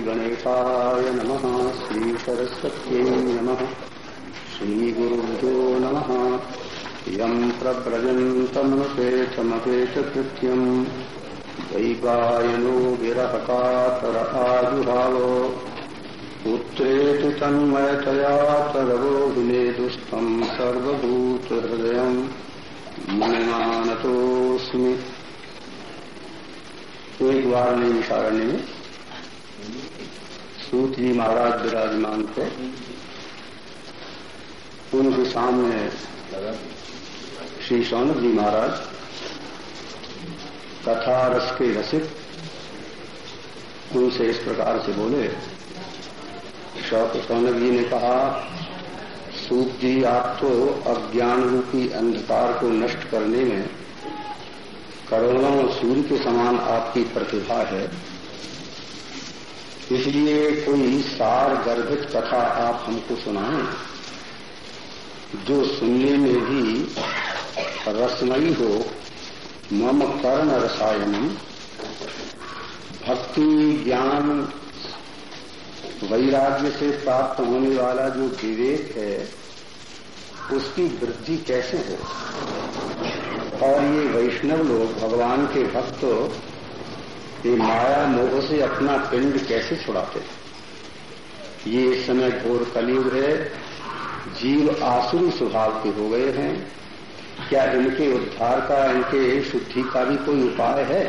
गणेशाय नमः। श्री सरस्वत्यै नमः। श्रीगुरुभ्यो नमः। यम् प्रव्रजन्तमनुपेतमपेत कृत्यम् दैवायनो आजुभावो पुत्रेति तन्मयतया तदवोभिनेदुस्तम् सर्वभूतहृदयम्। मनमानतोऽस्मि। एक बार ने विशारण्य में सूत जी महाराज विराजमान थे। उनके सामने श्री सौनक जी महाराज, कथा रस के रसिक, उनसे इस प्रकार से बोले सौनक जी ने कहा, सूत जी, आप तो अज्ञान रूपी अंधकार को नष्ट करने में करोड़ों सूर्य के समान आपकी प्रतिभा है। इसलिए कोई सार गर्भित कथा आप हमको सुनाएँ। जो सुनने में भी रसमयी हो, मम कर्ण रसायनम भक्ति, ज्ञान, वैराग्य से प्राप्त होने वाला जो विवेक है, उसकी वृद्धि कैसे हो? और ये वैष्णव लोग, भगवान के भक्त, ये माया मोह से अपना पिंड कैसे छुड़ाते ये इस समय घोर कलयुग है जीव आसुरी स्वभाव के हो गए हैं। क्या इनके उद्धार का, इनके शुद्धि का भी कोई उपाय है?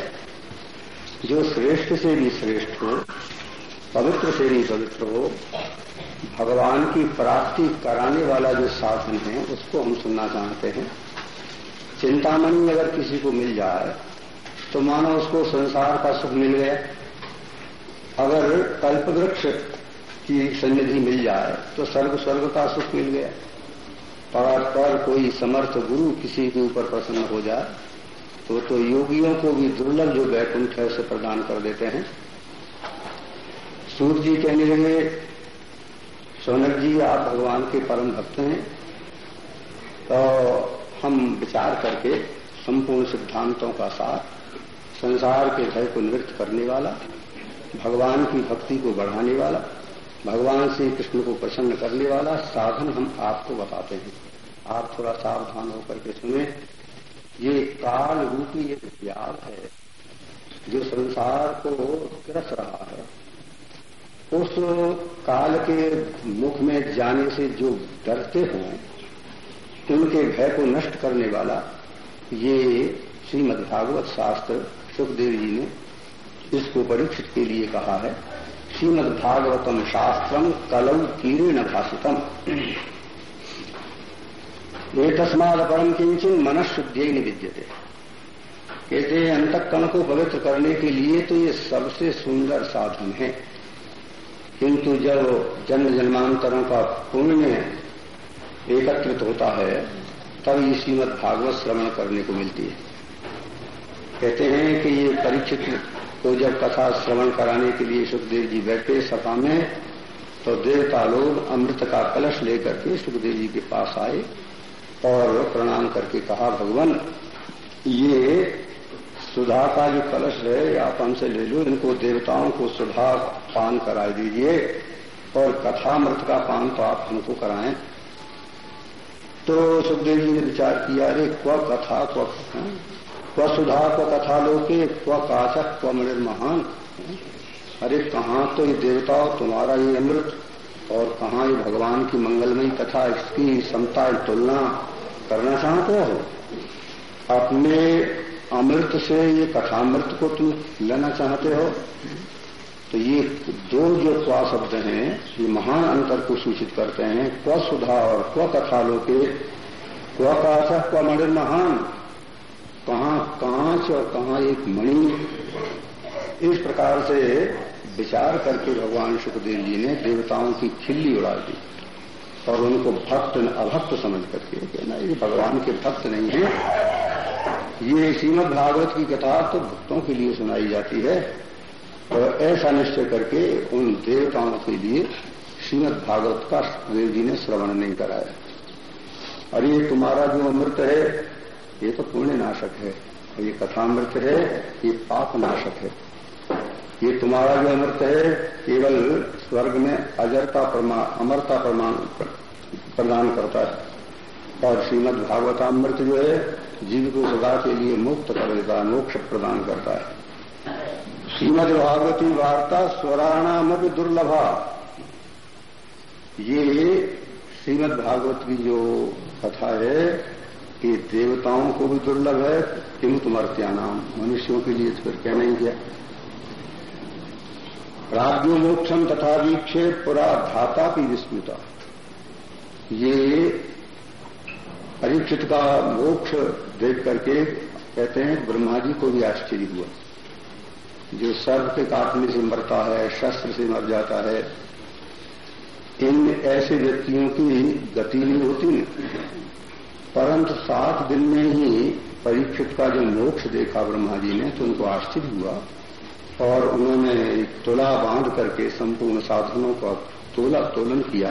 जो श्रेष्ठ से भी श्रेष्ठ हो, पवित्र से भी पवित्र हो, भगवान की प्राप्ति कराने वाला जो साधन है, उसको हम सुनना चाहते हैं। चिंतामणि अगर किसी को मिल जाए तो मानो उसको संसार का सुख मिल गया। अगर कल्पवृक्ष की सन्निधि मिल जाए तो सर्व स्वर्ग का सुख मिल गया। पर पर कोई समर्थ गुरु किसी के ऊपर प्रसन्न हो जाए तो तो योगियों को भी दुर्लभ जो वैकुंठ है उसे प्रदान कर देते हैं। सूर्य जी कहने लगे, सोनक जी, आप भगवान के परम भक्त हैं। तो हम विचार करके संपूर्ण सिद्धांतों का साथ संसार के भय को निवृत्त करने वाला, भगवान की भक्ति को बढ़ाने वाला भगवान श्री कृष्ण को प्रसन्न करने वाला साधन हम आपको बताते हैं। आप थोड़ा सावधान होकर के सुने। ये काल रूपी एक व्याध है, जो संसार को ग्रस रहा है। उस काल के मुख में जाने से जो डरते हों, उनके भय को नष्ट करने वाला ये श्रीमद भागवत शास्त्र सुखदेव जी ने इसको परीक्षित के लिए कहा है। श्रीमद भागवतम शास्त्रम कलौ कीरेण भाषितम तस्माद परम किंचन मन शुद्धि निविद्यते। कहते हैं को पवित्र करने के लिए तो ये सबसे सुंदर साधन है। किंतु जब जन्म जन्मांतरों का पुण्य एकत्रित होता है, तब ये श्रीमद भागवत श्रवण करने को मिलती है। कहते हैं कि ये परीक्षित को जब कथा श्रवण कराने के लिए सुखदेव जी बैठे सभा में तो देवता लोग अमृत का कलश लेकर के सुखदेव जी के पास आए और प्रणाम करके कहा, भगवान, ये सुधा का जो कलश है, आप हमसे ले लो, इनको देवताओं को सुधा पान करा दीजिए और कथा मृत का पान तो आप हमको कराएँ। तो सुखदेव जी ने विचार किया, अरे, क्व कथा, क्व सुधा क्व कथा लोके क्व काचक क्व महान अरे, कहाँ तो ये देवताओं तुम्हारा ये अमृत? और कहाँ ये भगवान की मंगलमयी कथा, इसकी समता तुलना करना चाहते हो? अपने अमृत से ये कथामृत को तुम लेना चाहते हो? तो ये दो जो क्वा शब्द हैं, ये महान अंतर को सूचित करते हैं। क्व सुधा और क्व कथा लोके क्व काचा क्व महान कहाँ कांच और कहाँ एक मणि? इस प्रकार से विचार करके भगवान सुखदेव जी ने देवताओं की खिल्ली उड़ा दी और उनको भक्त अभक्त समझ करके कहना, ये भगवान के भक्त नहीं है। ये श्रीमद भागवत की कथा तो भक्तों के लिए सुनाई जाती है। और ऐसा निश्चय करके उन देवताओं के लिए श्रीमद भागवत का सुखदेव जी ने श्रवण नहीं कराया। और ये तुम्हारा जो अमृत है ये तो पुण्य नाशक है। और ये कथामृत है, ये पाप नाशक है। ये तुम्हारा जो अमृत है, केवल स्वर्ग में अजरता प्रमाण अमरता प्रमाण प्रदान करता है। और श्रीमद भागवतामृत जो है, जीव को सदा के लिए मुक्त कर देता मोक्ष प्रदान करता है। श्रीमद भागवती वार्ता स्वराणाम दुर्लभा। ये श्रीमद भागवत की जो कथा है कि देवताओं को भी दुर्लभ है किंतु मर्त्यानाम मनुष्यों के लिए तो फिर कहना नहीं गया राज्यो मोक्षम तथा वीक्षे पुरा धाता की विस्मृता। ये परीक्षित का मोक्ष देख करके कहते हैं, ब्रह्मा जी को भी आश्चर्य हुआ। जो सर्व के काटने से मरता है, शस्त्र से मर जाता है इन ऐसे व्यक्तियों की गति नहीं होती परंतु सात दिन में ही परीक्षित का जो मोक्ष देखा ब्रह्मा जी ने तो उनको आश्चर्य हुआ और उन्होंने तुला बाँध करके संपूर्ण साधनों का तोला तोलन किया।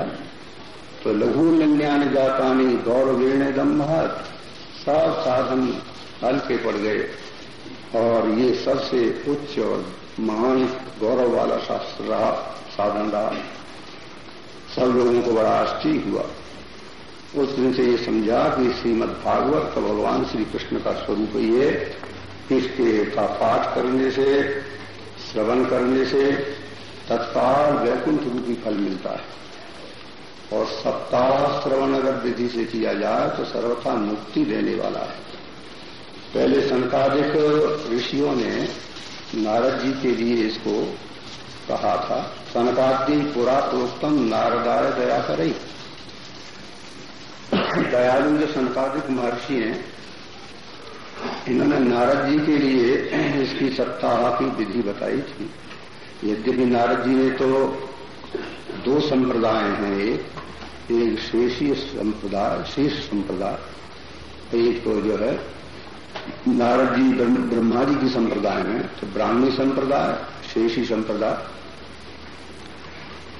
तो लघु लंग्यान जातानी गौरवीण दम महत सब साधन हल्के पड़ गए और ये सबसे उच्च और महान गौरव वाला शास्त्र रहा, साधन रहा। सब लोगों को बड़ा आश्चर्य हुआ। उस दिन से ये समझा कि श्रीमद भागवत का भगवान श्री कृष्ण का स्वरूप ही है इसके का पाठ करने से, श्रवण करने से तत्काल वैकुंठ रूपी फल मिलता है। और सप्ताह श्रवण अगर विधि से किया जाए तो सर्वथा मुक्ति देने वाला है। पहले संकादिक ऋषियों ने नारद जी के लिए इसको कहा था, सनकादि पुरा प्रोक्तम नारदाय दया करई। दयालु जो संकादिक महर्षि हैं, इन्होंने नारद जी के लिए इसकी सप्ताह की विधि बताई थी। यद्यपि नारद जी ने तो दो संप्रदाय हैं, एक एक शेषीय संप्रदाय, शेष संप्रदाय, एक तो जो है, नारद जी ब्रह्मा जी की संप्रदाय में तो ब्राह्मी संप्रदाय, शेषी संप्रदाय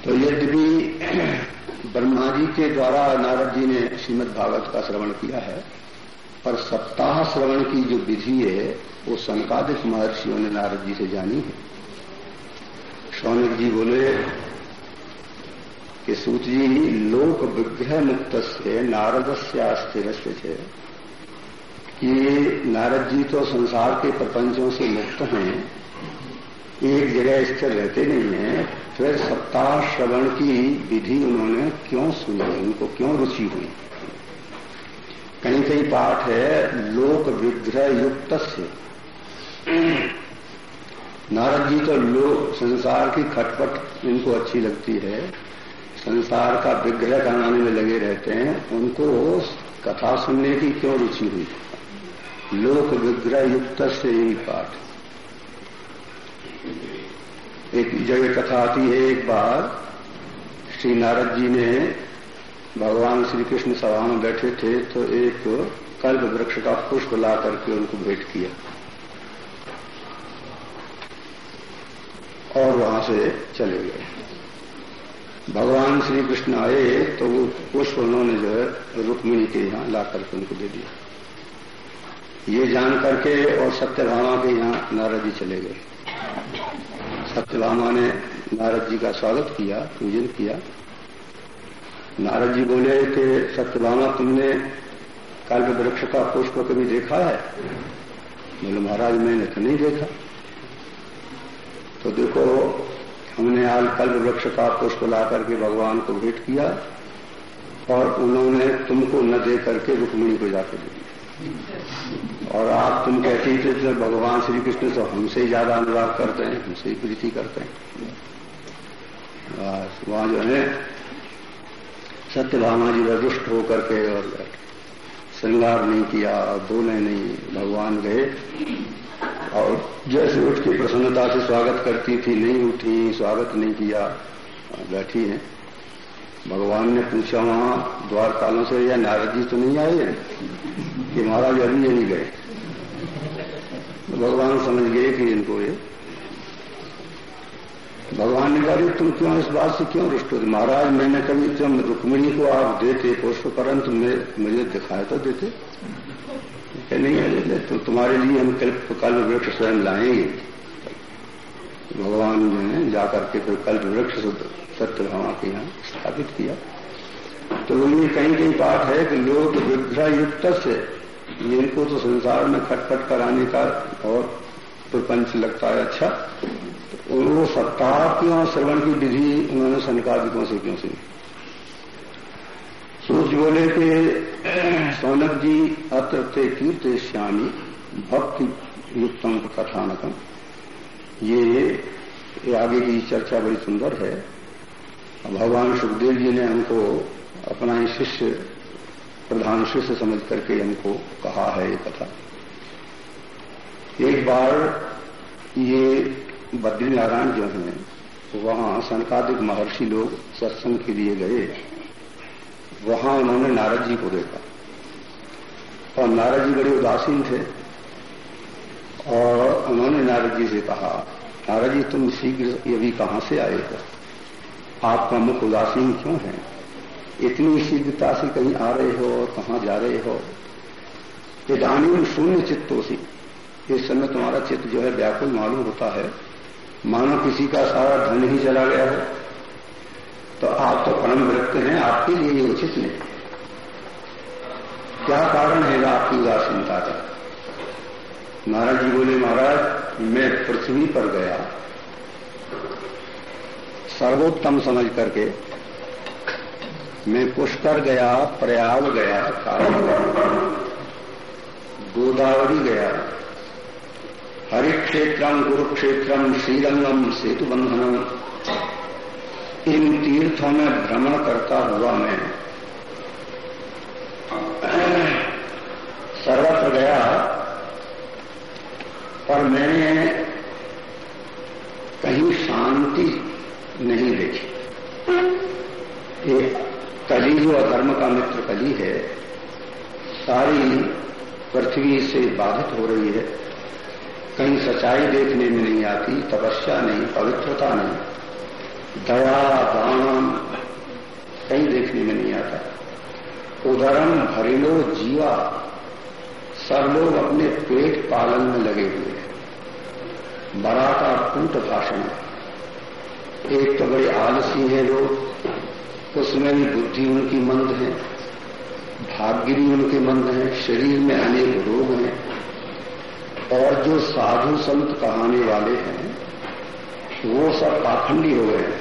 तो यद्यपि ब्रह्मा जी के द्वारा नारद जी ने श्रीमद भागवत का श्रवण किया है, पर सप्ताह श्रवण की जो विधि है, वो संकादिक महर्षियों ने नारद जी से जानी है। शौनिक जी बोले कि सूत जी, लोक विग्रह मुक्त से नारद से अस्थिर से ये नारद जी तो संसार के प्रपंचों से मुक्त हैं एक जगह स्थिर रहते नहीं है फिर सप्ताह श्रवण की विधि उन्होंने क्यों सुनी उनको क्यों रुचि हुई? कहीं कहीं पाठ है, लोक विग्रह युक्त से नारद जी तो लोग संसार की खटपट इनको अच्छी लगती है। संसार का विग्रह बनाने में लगे रहते हैं, उनको कथा सुनने की क्यों रुचि हुई? लोक विग्रह युक्त से यही पाठ। एक जगह कथा आती है एक बार, श्री नारद जी ने भगवान श्री कृष्ण सभा में बैठे थे तो एक कल्प वृक्ष का पुष्प ला करके उनको भेंट किया। और वहाँ से चले गए। भगवान श्री कृष्ण आए तो वो पुष्प उन्होंने जो है रुक्मिणी के यहाँ ला करके उनको दे दिया। ये जान करके और सत्यभामा के यहाँ नारद जी चले गए। सत्यभामा ने नारद जी का स्वागत किया, पूजन किया। नारद जी बोले कि सत्यभामा, तुमने कल्प वृक्ष का पुष्प कभी देखा है? बोले, महाराज, मैंने तो नहीं देखा। तो देखो, हमने आज कल्प वृक्ष का पुष्प ला करके भगवान को भेंट किया और उन्होंने तुमको न दे करके रुक्मिणी को जाकर दे और आप तुम कहती थे तो भगवान श्री कृष्ण तो हमसे ज़्यादा अनुराग करते हैं, हमसे ही प्रीति करते हैं। वहाँ जो है, सत्यभामा जी रुष्ट होकर के और श्रृंगार नहीं किया, बोले नहीं, भगवान गए। और जैसे उठ के प्रसन्नता से स्वागत करती थी, नहीं उठी, स्वागत नहीं किया, बैठी है। भगवान ने पूछा, वहाँ द्वारकालों से या नारद जी तो नहीं आए हैं? कि महाराज अभी नहीं गए। तो भगवान समझ गए कि इनको ये भगवान ने कहा तुम क्यों इस बात से क्यों रुष्ट होते महाराज, मैंने कभी जब रुक्मिणी को आप देते पुष्प, परंतु मुझे दिखाया तो देते। नहीं है तो तुम्हारे लिए हम कल्प कल्प वृक्ष स्वयं लाएँगे। भगवान ने जाकर के फिर कल्प वृक्ष सत्य भावना के यहाँ स्थापित किया। तो उनमें कहीं कहीं बात है कि लोग विग्रह युक्त से जिनको तो संसार में खटपट कराने का और प्रपंच लगता है अच्छा तो वो सप्ताह क्यों श्रवण की विधि उन्होंने सनकादिकों से क्यों सुनी? सूर्य बोले कि, सौनक जी अत्र कीर्त श्यामी भक्ति युक्तम कथानकम। ये, ये आगे की चर्चा बड़ी सुंदर है। भगवान सुखदेव जी ने हमको अपना ही शिष्य प्रधान शिष्य समझ करके हमको कहा है ये कथा। एक बार ये बद्रीनारायण जो हैं वहाँ सनकादिक महर्षि लोग सत्संग के लिए गए। वहाँ उन्होंने नारद जी को देखा। और नारद जी बड़े उदासीन थे। और उन्होंने नारद जी से कहा नारद जी तुम शीघ्र ये भी कहाँ से आए हो? आपका मुख उदासीन क्यों है? इतनी शीघ्रता से कहीं आ रहे हो और कहाँ जा रहे हो? इधानी शून्य चित्तों से इस समय तुम्हारा चित्त जो है व्याकुल मालूम होता है। मानो किसी का सारा धन ही चला गया हो। तो आप तो परम विरक्त हैं, आपके लिए ये उचित नहीं। क्या कारण है आपकी उदासीनता का? महाराज जी बोले, महाराज, मैं पृथ्वी पर गया। सर्वोत्तम समझ करके मैं पुष्कर गया, प्रयाग गया, गोदावरी गया। हरिक्षेत्रम गुरुक्षेत्रम श्रीरंगम सेतु बंधनम इन तीर्थों में भ्रमण करता हुआ मैं सर्वत्र गया। पर मैंने कहीं शांति नहीं देखी। ये कली जो अधर्म का मित्र कली है, सारी पृथ्वी से बाधित हो रही है। कहीं सच्चाई देखने में नहीं आती, तपस्या नहीं, पवित्रता नहीं। दया, दान कहीं देखने में नहीं आता। उदरम भरिलो जीवा सब लोग अपने पेट पालन में लगे हुए हैं। बड़ा का कूट भाषण। एक तो बड़े आलसी हैं लोग, उसमें भी बुद्धि उनकी मंद है, भाग्य भी उनके मंद है, शरीर में अनेक रोग हैं। और जो साधु संत कहाने वाले हैं, वो सब पाखंडी हो गए। हैं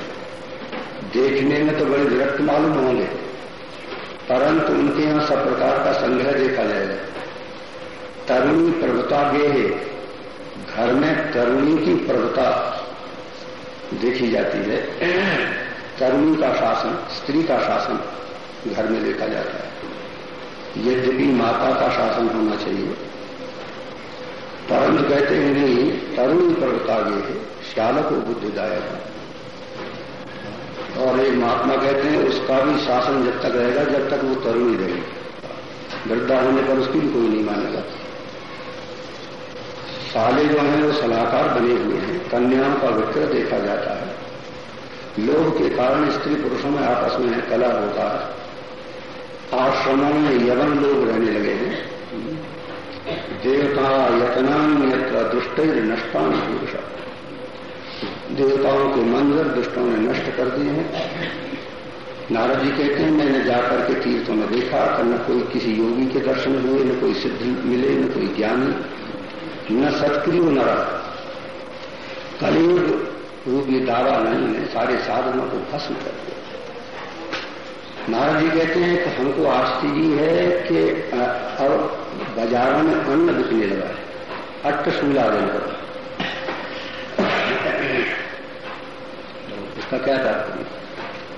देखने में तो बड़े विरक्त मालूम होंगे, परंतु उनके यहाँ सब प्रकार का संग्रह देखा जाएगा। तरुणी प्रभुता गे घर में तरुणी की प्रभुता देखी जाती है। तरुणी का शासन, स्त्री का शासन घर में देखा जाता है। यद्यपि माता का शासन होना चाहिए, परंतु कहते हैं नहीं तरुणी पर्वतागे है श्याल को बुद्धिदायक है। और एक महात्मा कहते हैं, उसका भी शासन जब तक रहेगा, जब तक वो तरुणी रहेगी वृद्धा होने पर उसकी भी कोई नहीं मानेगा। साले जो हैं, वो सलाहकार बने हुए हैं। कन्याओं का विक्रय देखा जाता है। लोभ के कारण स्त्री पुरुषों में आपस में है कला होता है। आश्रमों में यवन लोग रहने लगे हैं। देवता यत्नान्यत्र दुष्ट नष्टान पुरुष। देवताओं के मंदिर दुष्टों ने नष्ट कर दिए हैं। नारद जी कहते हैं, मैंने जाकर के तीर्थों में देखा न कोई किसी योगी के दर्शन हुए, न कोई सिद्धि मिले, न कोई ज्ञानी। न सत्क्रिय न रहा कलयुग रूपी दावा नहीं है, सारे साधनों को भस्म कर दिया। महाराज जी कहते हैं कि हमको आश्चर्य है कि अब बाजारों में अन्न बिकने लगा है अट्टशूला जनपद इसका क्या तात्पर्य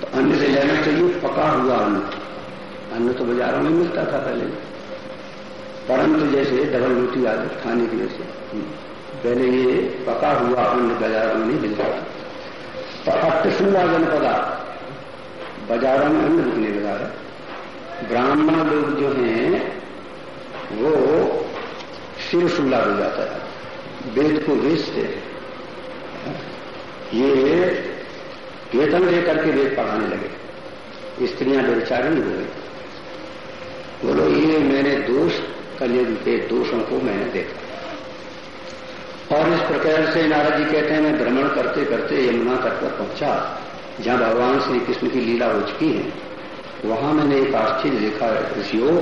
तो अन्न से लेना चाहिए पका हुआ अन्न। अन्न तो बाजारों में मिलता था पहले। परंतु जैसे डबल रोटी आदि खाने के लिए से। पहले ये पका हुआ अन्न बाजारों में नहीं मिलता था तो अट्टशूला जनपदा बाजारों में अन्न बिकने लगा है ब्राह्मण लोग जो हैं वो सिर सुला हो जाता है। वेद को बेचते हैं। ये वेतन लेकर के वेद पढ़ाने लगे। स्त्रियाँ बेचारी हो गई। बोलो ये मैंने दोष कलयुग के दोषों को मैंने देखा। और इस प्रकार से नारद जी कहते हैं, मैं भ्रमण करते करते यमुना तट पर पहुँचा। जहाँ भगवान श्री कृष्ण की लीला हो चुकी है, वहाँ मैंने एक आश्चर्य देखा ऋषियों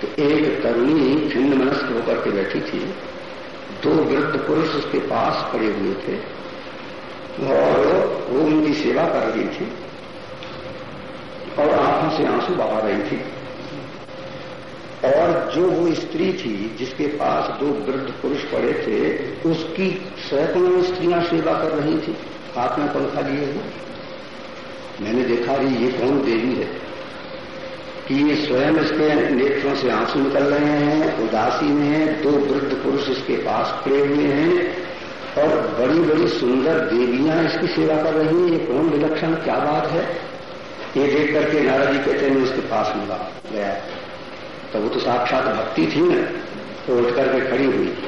तो एक तरुणी खिन्न मनस्क होकर के बैठी थी। दो वृद्ध पुरुष उसके पास पड़े हुए थे और वो उनकी सेवा कर रही थी और आँखों से आँसू बहा रही थी। और जो वो स्त्री थी, जिसके पास दो वृद्ध पुरुष पड़े थे, उसकी सैकड़ों स्त्रियाँ सेवा कर रही थी। हाथ में पंखा लिए हुए मैंने देखा रही ये कौन देवी है? कि ये स्वयं इसके नेत्रों से आँसू निकल रहे हैं, उदासी में है, दो वृद्ध पुरुष इसके पास खड़े हुए हैं, और बड़ी बड़ी सुंदर देवियाँ इसकी सेवा कर रही हैं। ये कौन विलक्षण, क्या बात है? ये देख करके नाराजी कहते हैं उसके पास मिला, गया। तो वो तो साक्षात भक्ति थी न तो उठ करके खड़ी हुई।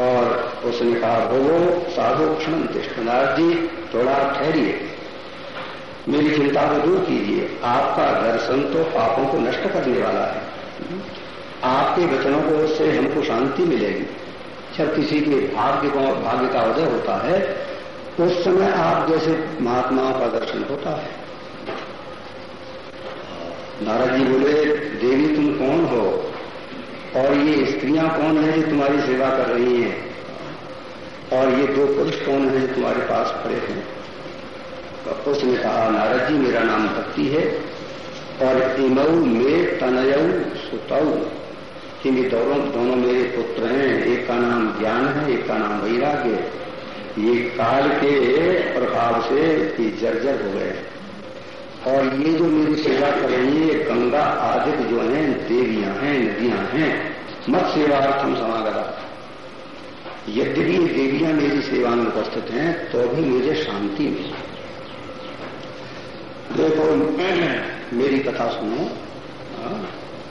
और उसने कहा, भोगो साधो क्षण तिष्ठ जी, थोड़ा ठहरिए। मेरी चिंता को दूर कीजिए। आपका दर्शन तो पापों को नष्ट करने वाला है। आपके वचनों को उससे हमको शांति मिलेगी। जब किसी के भाग्य को भाग्य का उदय होता है, उस समय आप जैसे महात्माओं का दर्शन होता है। नारद जी बोले, देवी तुम कौन और ये स्त्रियाँ कौन है जो तुम्हारी सेवा कर रही हैं? और ये दो पुरुष कौन है जो तुम्हारे पास खड़े हैं? तो कहा, नारद जी, मेरा नाम भक्ति है। और इमऊ में तनयऊ सुतऊ कि ये दोनों दोनों मेरे पुत्र हैं। एक का नाम ज्ञान है, एक का नाम वैराग्य ये काल के प्रभाव से जर्जर हो गए हैं। और ये जो मेरी सेवा कर रही है गंगा आदिक जो है, देवियाँ हैं, नदियाँ हैं, मत सेवार्थम समागता। यद्यपि ये देवियाँ मेरी सेवा में उपस्थित हैं तो भी मुझे शांति मिली। देखो, मेरी कथा सुनो।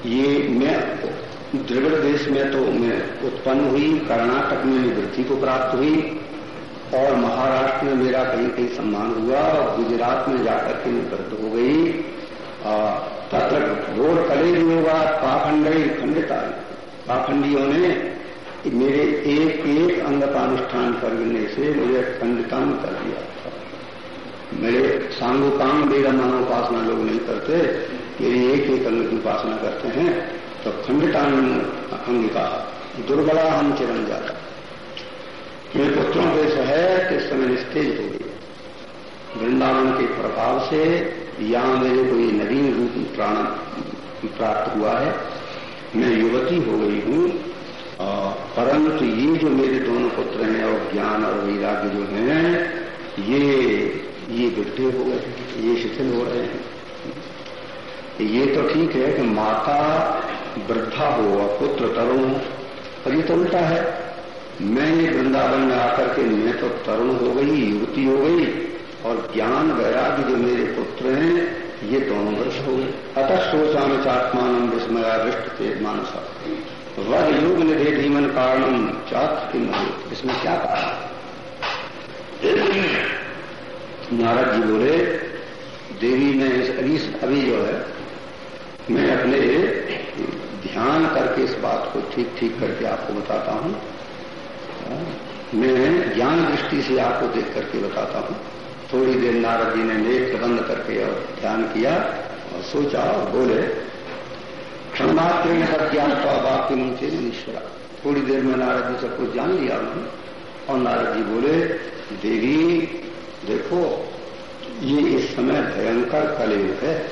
ये मैं द्रविड़ देश में तो मैं उत्पन्न हुई, कर्नाटक में निवृत्ति को प्राप्त हुई और महाराष्ट्र में मेरा कहीं कहीं सम्मान हुआ और गुजरात में जाकर के मैं वृद्ध हो गई। तत्र घोर भी होगा पाखंडी खंडता, पाखंडियों ने मेरे एक एक अंग का अनुष्ठान करने से मुझे खंडितान कर दिया मेरे सांगोकांग मेरा मानोपासना लोग नहीं करते, मेरी एक एक अंग की उपासना करते हैं तो खंडितान अंग का दुर्बला हम चिरन जाता। मेरे पुत्रों कि समय निस्तेज हो गई वृंदावन के प्रभाव से यहाँ मेरे को ये नवीन रूप प्राण प्राप्त हुआ है। मैं युवती हो गई हूँ परंतु ये जो मेरे दोनों पुत्र हैं और ज्ञान और वैराग्य जो हैं, ये ये वृद्धि हो गए ये शिथिल हो रहे हैं। ये तो ठीक है कि माता वृद्धा हो और पुत्र तरुण पर ये तो उल्टा है। मैं ये वृंदावन में आकर के, मैं तो तरुण हो गई, युवती हो गई, और ज्ञान वैराग्य जो मेरे पुत्र हैं, ये दोनों वर्ष हो गए। अतः सोचा में चात्मान विस्मया विष्ट के मानसा। वह युग निधे धीमन कारणम चात इसमें क्या कहा? नारद जी बोले, देवी, में अभी अभी जो है, मैं अपने ध्यान करके इस बात को ठीक ठीक करके आपको बताता हूँ। मैं ज्ञान दृष्टि से आपको देख करके बताता हूँ। थोड़ी देर नारद जी ने नेत्र बंद करके और ध्यान किया और सोचा और बोले क्षण मात्र में सब ज्ञान का वाक्य मुझे ईश्वरा थोड़ी देर में नारद जी सब कुछ जान लिया उन्होंने। और नारद जी बोले, देवी, देखो, ये इस समय भयंकर कलयुग है।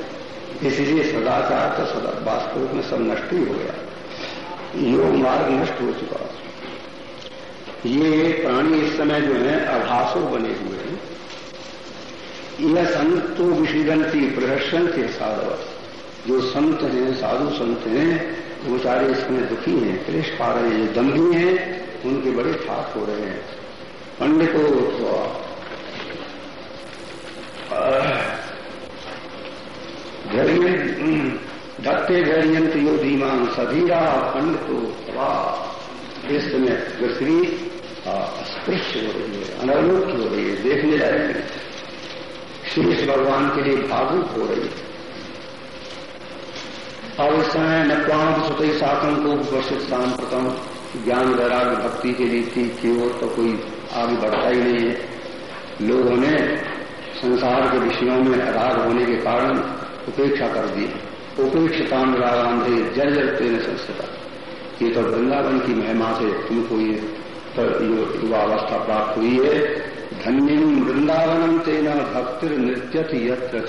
इसलिए सदाचार तो सदा वास्तव में सब नष्ट ही हो गया। योग मार्ग नष्ट हो चुका ये प्राणी इस समय जो है अभासो बने हुए हैं। यह संतो विषिदंती प्रदर्शनती साधव जो संत हैं, साधु संत हैं वो सारे इसमें दुखी हैं, क्लेश पा रहे हैं, दम्भी हैं, उनके बड़े ठाक हो रहे हैं। पंडितों धैर्य धत्ते धैर्यंत यो धीमान, सधीरा पंडितो सवा इस समय श्री अस्पृश्य हो रही है अनवलोक हो रही है, देखने जाएँगे शेष भगवान के लिए भावुक हो रही है। और इस समय न प्राण सुतई साकम को उपवर्षित सांप्रतम ज्ञान वैराग्य भक्ति के रीति की ओर तो कोई आगे बढ़ता ही नहीं है। लोगों ने संसार के विषयों में राग होने के कारण उपेक्षा कर दी उपेक्षता रागांधे जल जल तेन संस्कृता। ये तो वृंदावन की महिमा से तुमको ये युवावस्था प्राप्त हुई है। धन्यम वृंदावनम तेना भक्तिर नृत्यत यत्र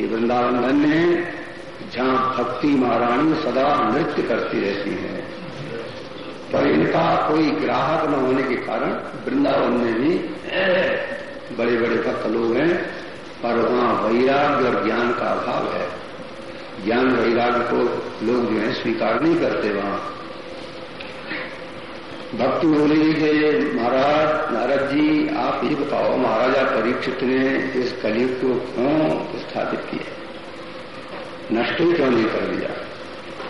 ये वृंदावन धन्य है, जहाँ भक्ति महारानी सदा नृत्य करती रहती है। पर इनका कोई ग्राहक न होने के कारण वृंदावन में भी बड़े बड़े भक्त लोग हैं, पर वहाँ वैराग्य और ज्ञान का अभाव है। ज्ञान वैराग्य को लोग जो है स्वीकार नहीं करते वहाँ। भक्ति बोली कि महाराज नारद जी आप ये बताओ महाराजा परीक्षित ने इस कलयुग को क्यों स्थापित किया? नष्ट ही क्यों नहीं कर दिया?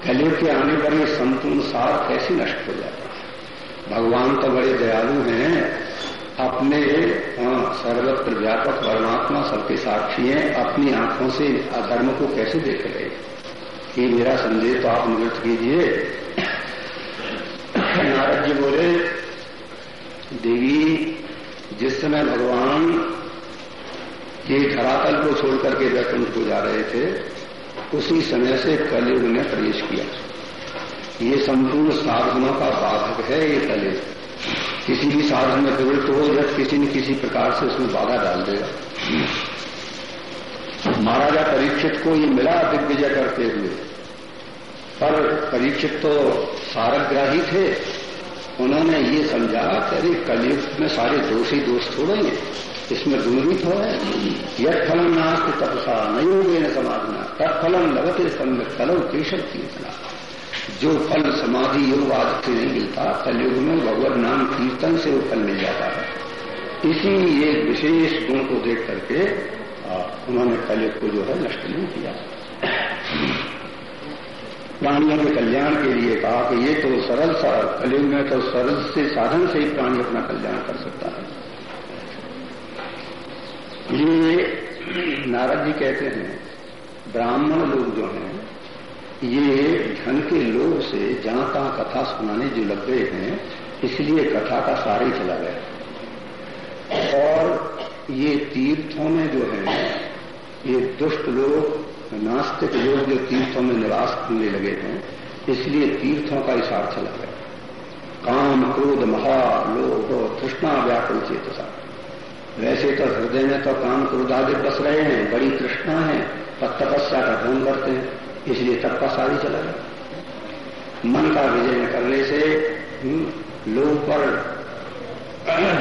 कलयुग के आने पर ये संपूर्ण सार कैसे नष्ट हो जाता भगवान तो बड़े दयालु हैं अपने हाँ, सर्वत्र व्यापक परमात्मा सबके साक्षी हैं अपनी आँखों से अधर्म को कैसे देख रहे ये मेरा संदेश तो आप निवृत्त कीजिए। नारद जी बोले, देवी, जिस समय भगवान ये धरातल को छोड़कर के वैकुंठ को जा रहे थे, उसी समय से कलयुग ने प्रवेश किया। ये संपूर्ण साधनों का बाधक है ये कलयुग। किसी भी साधन में प्रवृत्त हो जब किसी न किसी प्रकार से उसमें बाधा डाल देगा। महाराजा परीक्षित को ये मिला दिग्विजय करते हुए। पर परीक्षित तो सारग्राही थे। उन्होंने ये समझा कि अरे कलयुग में सारे दोषी दोष थोड़े हैं इसमें दूरित हो है। यद फलम नास्त तपसा नयोगे न समाधना। तत्फलम लगते सम्य फलम केशव कीर्तना। जो फल समाधि योग आदि से नहीं मिलता, कलयुग में भगवत नाम कीर्तन से वो फल मिल जाता है। इसी एक विशेष गुण को देख करके उन्होंने कलयुग को जो है नष्ट नहीं किया। प्राणियों के कल्याण के लिए कहा कि ये तो सरल सा कलयुग में तो सरल से साधन से ही प्राणी अपना कल्याण कर सकता है। ये नारद जी कहते हैं, ब्राह्मण लोग जो हैं, ये धन के लोग से जहाँ तहां कथा सुनाने जो लग गए हैं, इसलिए कथा का सार ही चला गया। और ये तीर्थों में जो है, ये दुष्ट लोग नास्तिक लोग जो तीर्थों में निवास करने लगे हैं इसलिए तीर्थों का इशार चला गया। काम क्रोध महा लोभ तृष्णा व्याकुल चेतसा। वैसे तो हृदय में तो काम क्रोध आदि बस रहे हैं बड़ी तृष्णा है पर तपस्या का ढोंग करते हैं इसलिए तप का सारी चला गया। मन का विजय करने से हम्म, लोग पर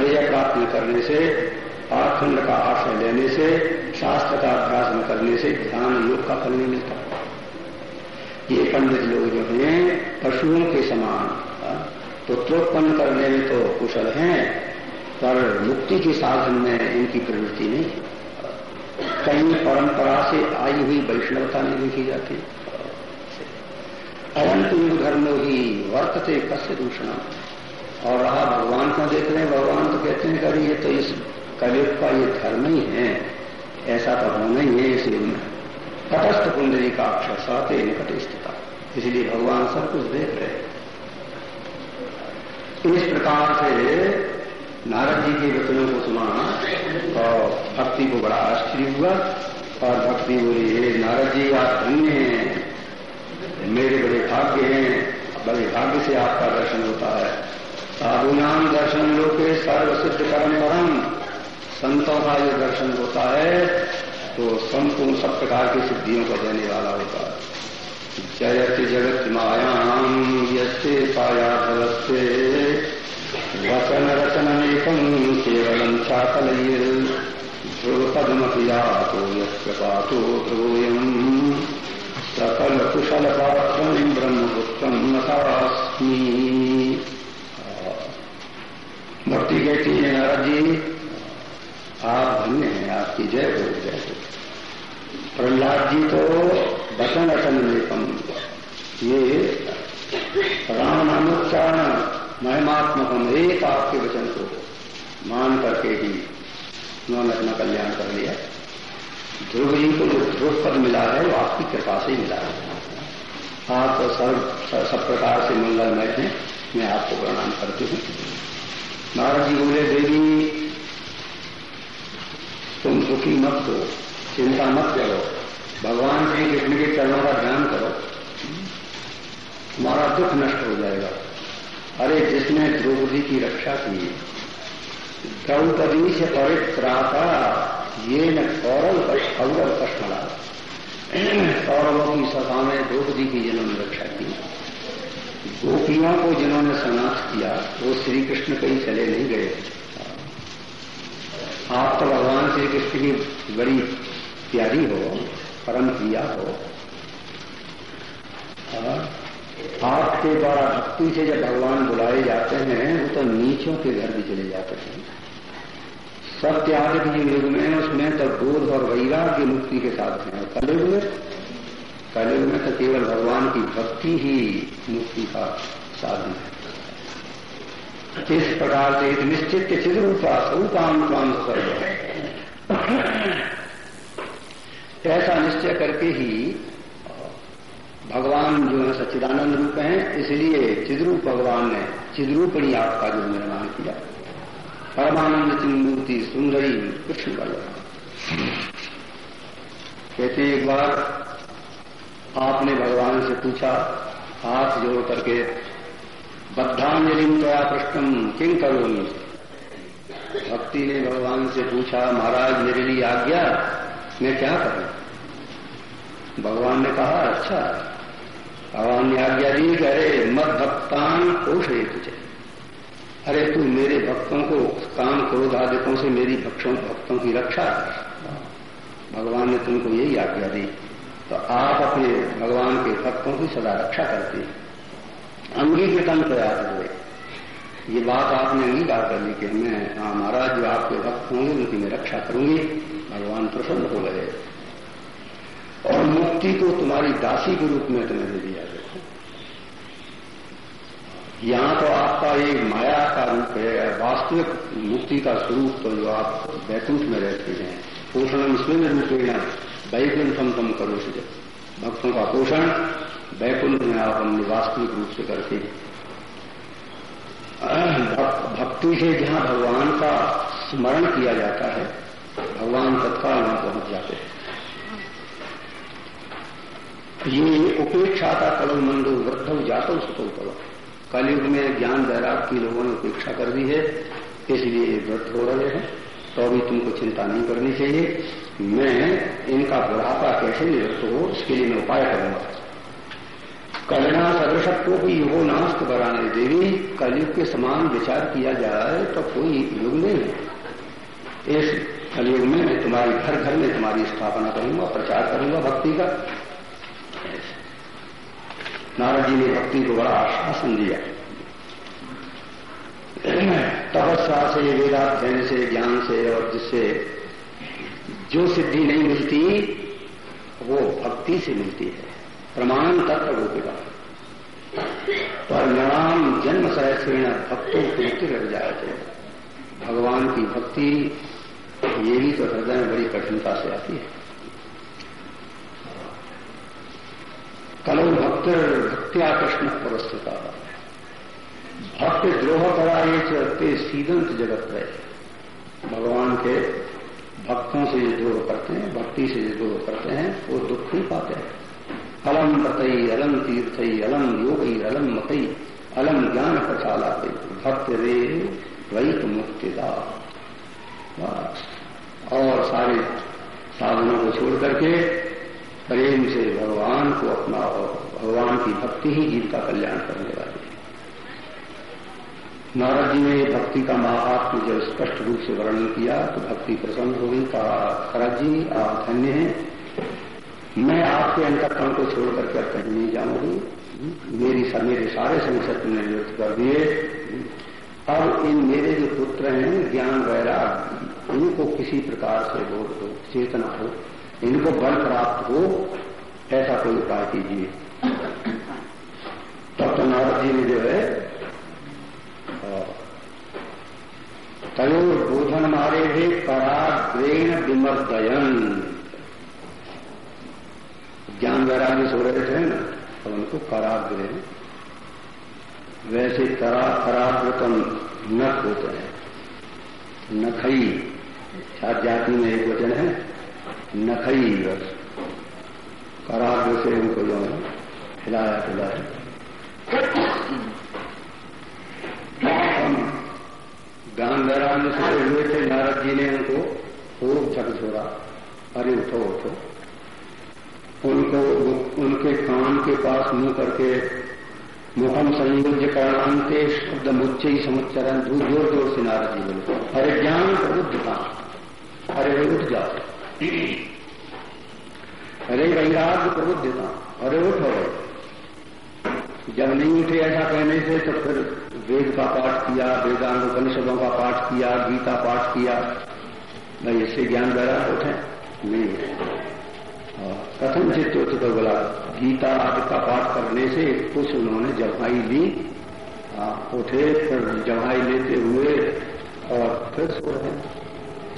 विजय प्राप्त करने से पाखंड का आश्रय लेने से शास्त्र का अभ्यास न करने से ध्यान योग का फल नहीं मिलता। ये पंडित लोग जो हैं पशुओं के समान हाँ, पुत्रोत्पन्न करने में तो कुशल हैं पर मुक्ति के साधन में इनकी प्रवृत्ति नहीं कहीं परंपरा से आई हुई वैष्णवता नहीं देखी जाती। युग धर्मो ही वर्तते कस्य दूषणा और रहा भगवान को देख रहे हैं भगवान तो कहते हैं कभी ये तो इस कलयुग का ये धर्म ही है, ऐसा तो होना ही है इसलिए तटस्थ कुंडली का अक्षर साते निकट स्थित इसलिए भगवान सब कुछ देख रहे इस प्रकार से नारद जी के वचनों को सुना और भक्ति को बड़ा आश्चर्य हुआ और भक्ति बोली, हे नारद जी, आप धन्य हैं। मेरे बड़े भाग्य हैं। बड़े भाग्य से आपका दर्शन होता है। साधु नाम दर्शन लोके सर्व सिद्ध कर्म परम संतों का जो दर्शन होता है तो संपूर्ण सब प्रकार की सिद्धियों को देने वाला होता है। जयति जगत मायाम यसे पाया फलस्ते वचन रचनमेकम केवलम चाकलयिर ध्रुवपदमपियातो यत्कृपातो ध्रुवोऽयम् सकल कुशल पात्रम ब्रह्मगुप्तम नतास्मी। भक्ति कहती है आप धन्य हैं आपकी जय हो जय हो प्रहलाद जी तो वचन अचन लेपम ये राम नामोच्चारण महिमात्मकम, एक आपके वचन को मान करके ही उन्होंने अपना कल्याण कर लिया। ध्रुव जी को जो ध्रुव पद मिला है, वो आपकी कृपा से ही मिला है। आप तो सर्व सब प्रकार से मंगलमय हैं। मैं आपको प्रणाम करती हूँ। नारद जी बोले, देवी तुम दुखी मत हो, चिंता मत करो। भगवान श्री कृष्ण के चरणों का ध्यान करो। तुम्हारा दुख नष्ट हो जाएगा। अरे, जिसने द्रौपदी की रक्षा की, द्रौपदी से पवित्राता ये न कौरव कौरव कष्मला कौरवों की सभा में द्रौपदी की जिन्होंने रक्षा की, गोपियों को जिन्होंने समाप्त किया, वो श्री कृष्ण कहीं चले नहीं गए। आप तो भगवान श्री कृष्ण की बड़ी प्यारी हो, परम प्रिया हो आपके द्वारा भक्ति से जब भगवान बुलाए जाते हैं, वो तो नीचों के घर भी चले जाते हैं। आदि के युग में उसमें तो बोध और वैराग की मुक्ति के साथ हैं। कलयुग में? कलयुग में तो केवल भगवान की भक्ति ही मुक्ति का साधन है। इस प्रकार से निश्चित चिद्रूपा स्वरूपान काम ऐसा निश्चय करके ही भगवान जो है सच्चिदानंद रूप हैं, इसलिए चिद्रूप भगवान ने चिद्रूपणी आपका जो निर्माण किया। परमानंद चिन्मूर्ति सुंदरी कृष्ण वल्लभ कहते एक बार आपने भगवान से पूछा, हाथ जोड़ करके बद्धांजलिम तया पृष्ठम किंग करोमी? भक्ति ने भगवान से पूछा, महाराज, मेरे लिए आज्ञा? मैं क्या करूँ? भगवान ने कहा अच्छा भगवान ने आज्ञा दी कि अरे मत भक्तान पोषे तुझे अरे, तू मेरे भक्तों को काम क्रोध से मेरी भक्तों की रक्षा कर। भगवान ने तुमको यही आज्ञा दी। तो आप अपने भगवान के भक्तों की सदा रक्षा करते हैं। अंगीकृतम प्रयास हुए ये बात आपने अंगीकार कर ली कि मैं महाराज, जो आपके भक्त होंगे, उनकी मैं रक्षा करूँगी। भगवान प्रसन्न हो गए। और मुक्ति को तुम्हारी दासी के रूप में तुम्हें दे दिया देखो यहाँ तो आपका एक माया का रूप है वास्तविक मुक्ति का स्वरूप तो जो आप बैकुंठ में रहते हैं। पोषण इसमें रूपेण वैकुंठम कम करो भक्तों का पोषण वैकुंठ में आप हमने वास्तविक रूप से करते हैं। भक्ति से जहाँ भगवान का स्मरण किया जाता है, भगवान तत्काल वहाँ पहुँच जाते हैं। ये उपेक्षा का कलम मंडो वृद्ध जातो सुतो करो। कलयुग में ज्ञान वैराग की लोगों ने उपेक्षा कर दी है, इसलिए वृद्ध हो रहे हैं। तो अभी तुमको चिंता नहीं करनी चाहिए। मैं इनका बुढ़ापा कैसे निवृत्त हो इसके लिए मैं उपाय करूँगा। करुणा सदृशत्व की युगो नास्त बराने देवी, कलयुग के समान विचार किया जाए तो कोई युग नहीं है। इस कलयुग में मैं तुम्हारी घर घर में तुम्हारी स्थापना करूँगा, प्रचार करूँगा भक्ति का। नारद जी ने भक्ति को बड़ा आश्वासन दिया। तपस्या से, वेदाध्ययन से, ज्ञान से और जिससे जो सिद्धि नहीं मिलती, वो भक्ति से मिलती है। प्रमाण तत्व रूपेगा परिणाम जन्म सहस्रण भक्तों कृत्य रह जाते भगवान की भक्ति, ये भी तो हृदय में बड़ी कठिनता से आती है। कलो भक्त भक्त्या कृष्ण पुरस्कृता। भक्त द्रोह करा ये चलते सीदंत जगत रहे। भगवान के भक्तों से जो द्रोह करते हैं, भक्ति से जो द्रोह करते हैं, वो दुख नहीं पाते हैं। अलम पतई अलम तीर्थई अलम योगी अलम मतई अलम ज्ञान प्रचाला भक्त रे वही तो मुक्तिदा और सारे साधनों को छोड़ करके प्रेम से भगवान को अपना और भगवान की भक्ति ही जीव का कल्याण करने वाली नारद जी ने भक्ति का महात्म जब स्पष्ट रूप से वर्णन किया तो भक्ति प्रसन्न हो गई। कहा खरद जी, आप धन्य हैं। मैं आपके अंतकरण को छोड़ करके अब कहीं नहीं जाऊँगी। मेरी मेरे सारे संसद तुमने निवृत्त कर दिए। अब इन मेरे जो पुत्र हैं, ज्ञान, वैराग उनको किसी प्रकार से बोध हो चेतना हो, इनको बल प्राप्त हो, ऐसा कोई उपाय कीजिए। तब तो नारद जी ने जो है तयोर बोधन मारे थे पराग्रेण विमर्दयन। ज्ञान वैराग्य सो रहे थे ना तो उनको कराग्रह वैसे करा कराग्रतम नख होते हैं। नखई जाति में एक वचन है, नखई बस। कराग्र से उनको जो है, हिलाया पिलाया। ज्ञान वैराग्य से हुए थे, नारद जी ने उनको खूब छोड़ा, अरे उठो उठो। उनको उनके कान के पास मुँह करके मुखम संयोज्य करणांते शब्द मुच्च ही समुच्चरण ज़ोर ज़ोर से नारद जी बोले, अरे ज्ञान प्रबुद्ध का अरे वे उठ जाओ अरे वैराग्य प्रबुद्ध था। अरे उठ जब नहीं उठे ऐसा कहने से तो फिर वेद का पाठ किया, वेदांग उपनिषदों का पाठ किया, गीता पाठ किया। भाई इससे ज्ञान वैराग उठे। नहीं उठे। कथम से तो बोला गीता आदि का पाठ करने से कुछ उन्होंने जवाई ली। उठे, फिर जवाई लेते हुए, और फिर सो रहे।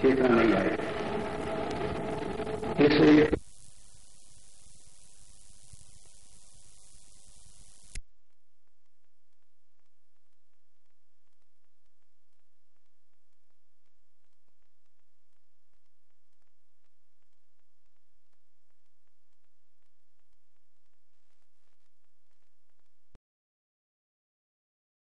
चेतना नहीं आई। इसलिए